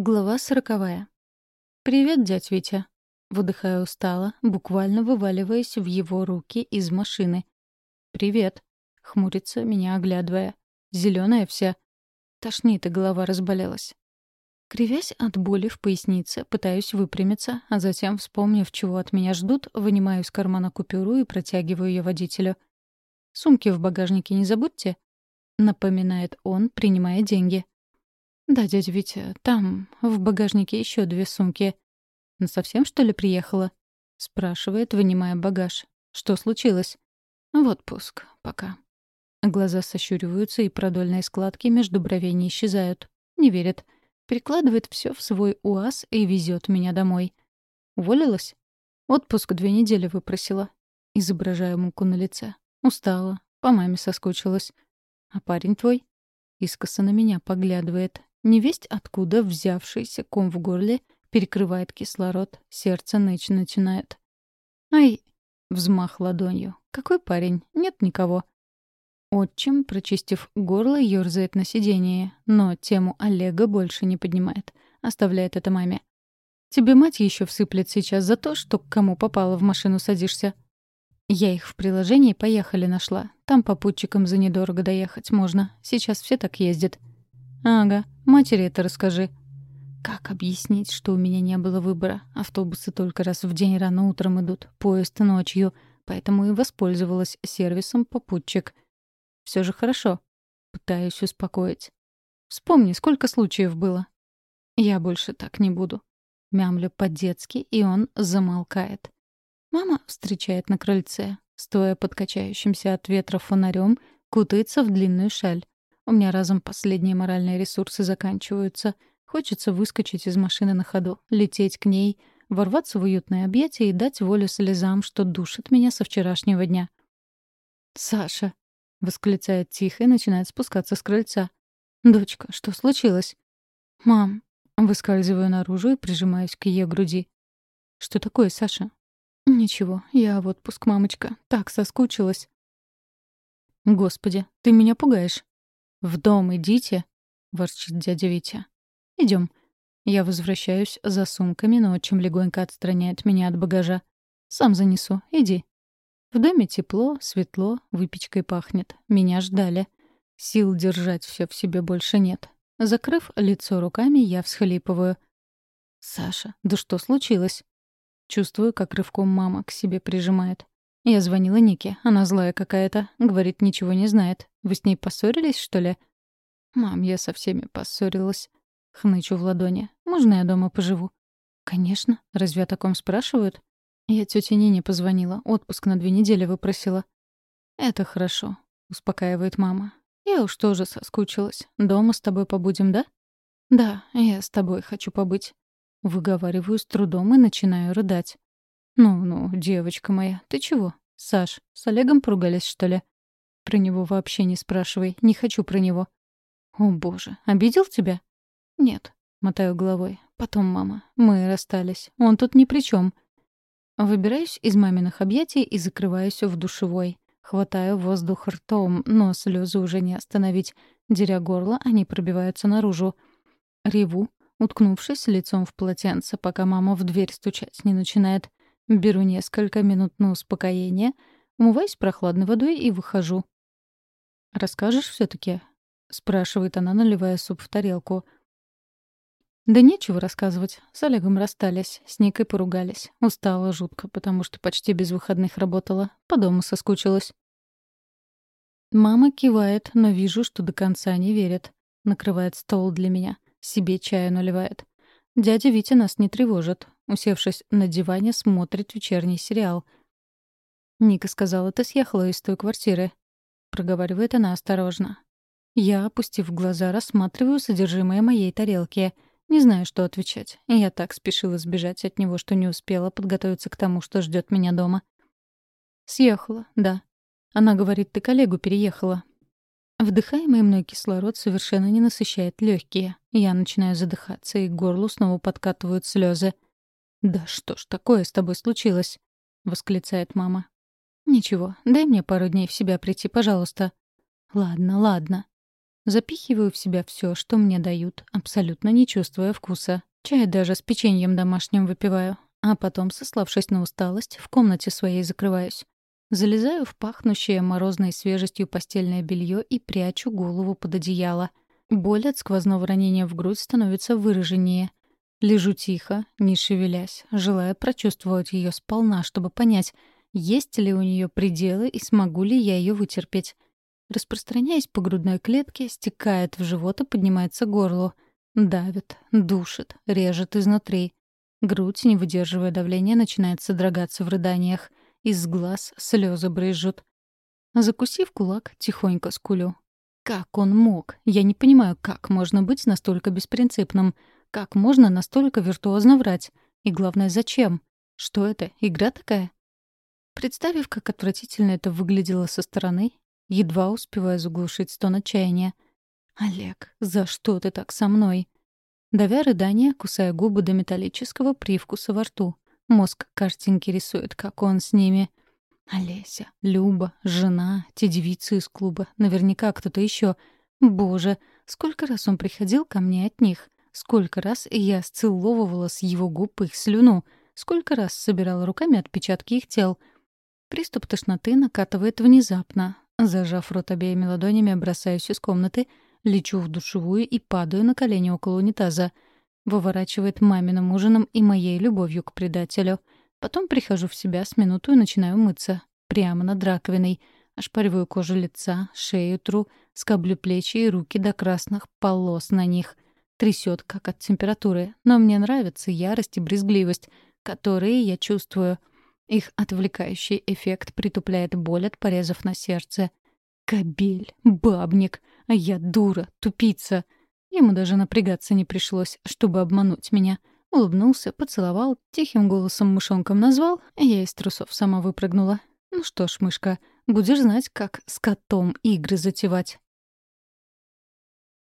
Глава сороковая. «Привет, дядь Витя». Выдыхаю устало, буквально вываливаясь в его руки из машины. «Привет», — хмурится, меня оглядывая. Зеленая вся. Тошнит, и голова разболелась. Кривясь от боли в пояснице, пытаюсь выпрямиться, а затем, вспомнив, чего от меня ждут, вынимаю из кармана купюру и протягиваю ее водителю. «Сумки в багажнике не забудьте», — напоминает он, принимая деньги. «Да, дядя Витя, там, в багажнике еще две сумки». «Совсем, что ли, приехала?» — спрашивает, вынимая багаж. «Что случилось?» «В отпуск. Пока». Глаза сощуриваются, и продольные складки между бровей не исчезают. Не верит. Перекладывает все в свой УАЗ и везет меня домой. Уволилась? Отпуск две недели выпросила. Изображаю муку на лице. Устала. По маме соскучилась. А парень твой? Искоса на меня поглядывает. Невесть откуда взявшийся ком в горле перекрывает кислород, сердце ныть начинает. «Ай!» — взмах ладонью. «Какой парень? Нет никого». Отчим, прочистив горло, ёрзает на сиденье, но тему Олега больше не поднимает. Оставляет это маме. «Тебе мать еще всыплет сейчас за то, что к кому попало в машину садишься». Я их в приложении «Поехали» нашла. Там попутчикам за недорого доехать можно. Сейчас все так ездят. «Ага, матери это расскажи». Как объяснить, что у меня не было выбора? Автобусы только раз в день рано утром идут, поезд ночью, поэтому и воспользовалась сервисом попутчик. Все же хорошо. Пытаюсь успокоить. Вспомни, сколько случаев было. Я больше так не буду. Мямлю по-детски, и он замолкает. Мама встречает на крыльце, стоя под качающимся от ветра фонарем, кутается в длинную шаль. У меня разом последние моральные ресурсы заканчиваются. Хочется выскочить из машины на ходу, лететь к ней, ворваться в уютное объятие и дать волю слезам, что душит меня со вчерашнего дня. «Саша!» — восклицает тихо и начинает спускаться с крыльца. «Дочка, что случилось?» «Мам!» — выскальзываю наружу и прижимаюсь к ее груди. «Что такое, Саша?» «Ничего, я в отпуск, мамочка. Так соскучилась». «Господи, ты меня пугаешь!» «В дом идите», — ворчит дядя Витя. Идем. Я возвращаюсь за сумками, но отчим легонько отстраняет меня от багажа. «Сам занесу. Иди». В доме тепло, светло, выпечкой пахнет. Меня ждали. Сил держать все в себе больше нет. Закрыв лицо руками, я всхлипываю. «Саша, да что случилось?» Чувствую, как рывком мама к себе прижимает. Я звонила Нике. Она злая какая-то. Говорит, ничего не знает. Вы с ней поссорились, что ли? Мам, я со всеми поссорилась. Хнычу в ладони. Можно я дома поживу? Конечно. Разве о таком спрашивают? Я тете Нине позвонила. Отпуск на две недели выпросила. Это хорошо. Успокаивает мама. Я уж тоже соскучилась. Дома с тобой побудем, да? Да, я с тобой хочу побыть. Выговариваю с трудом и начинаю рыдать. «Ну-ну, девочка моя, ты чего? Саш, с Олегом поругались, что ли?» «Про него вообще не спрашивай, не хочу про него». «О, боже, обидел тебя?» «Нет», — мотаю головой. «Потом, мама, мы расстались. Он тут ни при чем. Выбираюсь из маминых объятий и закрываюсь в душевой. Хватаю воздух ртом, но слезы уже не остановить. Деря горло, они пробиваются наружу. Реву, уткнувшись лицом в полотенце, пока мама в дверь стучать не начинает. Беру несколько минут на успокоение, умываюсь прохладной водой и выхожу. «Расскажешь все таки спрашивает она, наливая суп в тарелку. «Да нечего рассказывать. С Олегом расстались, с Никой поругались. Устала жутко, потому что почти без выходных работала. По дому соскучилась». Мама кивает, но вижу, что до конца не верит. Накрывает стол для меня. Себе чаю наливает. Дядя Витя нас не тревожит усевшись на диване, смотрит вечерний сериал. «Ника сказала, ты съехала из той квартиры», — проговаривает она осторожно. Я, опустив глаза, рассматриваю содержимое моей тарелки. Не знаю, что отвечать. Я так спешила сбежать от него, что не успела подготовиться к тому, что ждет меня дома. «Съехала, да». Она говорит, ты коллегу переехала. Вдыхаемый мной кислород совершенно не насыщает легкие. Я начинаю задыхаться, и к горлу снова подкатывают слезы. «Да что ж такое с тобой случилось?» — восклицает мама. «Ничего, дай мне пару дней в себя прийти, пожалуйста». «Ладно, ладно». Запихиваю в себя все, что мне дают, абсолютно не чувствуя вкуса. Чай даже с печеньем домашним выпиваю. А потом, сославшись на усталость, в комнате своей закрываюсь. Залезаю в пахнущее морозной свежестью постельное белье и прячу голову под одеяло. Боль от сквозного ранения в грудь становится выраженнее. Лежу тихо, не шевелясь, желая прочувствовать ее сполна, чтобы понять, есть ли у нее пределы и смогу ли я ее вытерпеть. Распространяясь по грудной клетке, стекает в живот и поднимается к горлу. Давит, душит, режет изнутри. Грудь, не выдерживая давления, начинает содрогаться в рыданиях. Из глаз слезы брызжут. Закусив кулак, тихонько скулю. Как он мог? Я не понимаю, как можно быть настолько беспринципным. Как можно настолько виртуозно врать? И главное, зачем? Что это, игра такая? Представив, как отвратительно это выглядело со стороны, едва успеваю заглушить стон отчаяния. «Олег, за что ты так со мной?» Давя рыдание, кусая губы до металлического привкуса во рту. Мозг картинки рисует, как он с ними. Олеся, Люба, жена, те девицы из клуба, наверняка кто-то еще. Боже, сколько раз он приходил ко мне от них. Сколько раз я сцеловывала с его губ их слюну. Сколько раз собирала руками отпечатки их тел. Приступ тошноты накатывает внезапно. Зажав рот обеими ладонями, бросаюсь из комнаты, лечу в душевую и падаю на колени около унитаза. Выворачивает маминым ужином и моей любовью к предателю. Потом прихожу в себя с минуту и начинаю мыться. Прямо над раковиной. Ошпариваю кожу лица, шею тру, скоблю плечи и руки до красных полос на них — Трясет, как от температуры, но мне нравится ярость и брезгливость, которые я чувствую. Их отвлекающий эффект притупляет боль от порезов на сердце. Кобель, бабник, а я дура, тупица. Ему даже напрягаться не пришлось, чтобы обмануть меня. Улыбнулся, поцеловал, тихим голосом мышонком назвал, а я из трусов сама выпрыгнула. Ну что ж, мышка, будешь знать, как с котом игры затевать.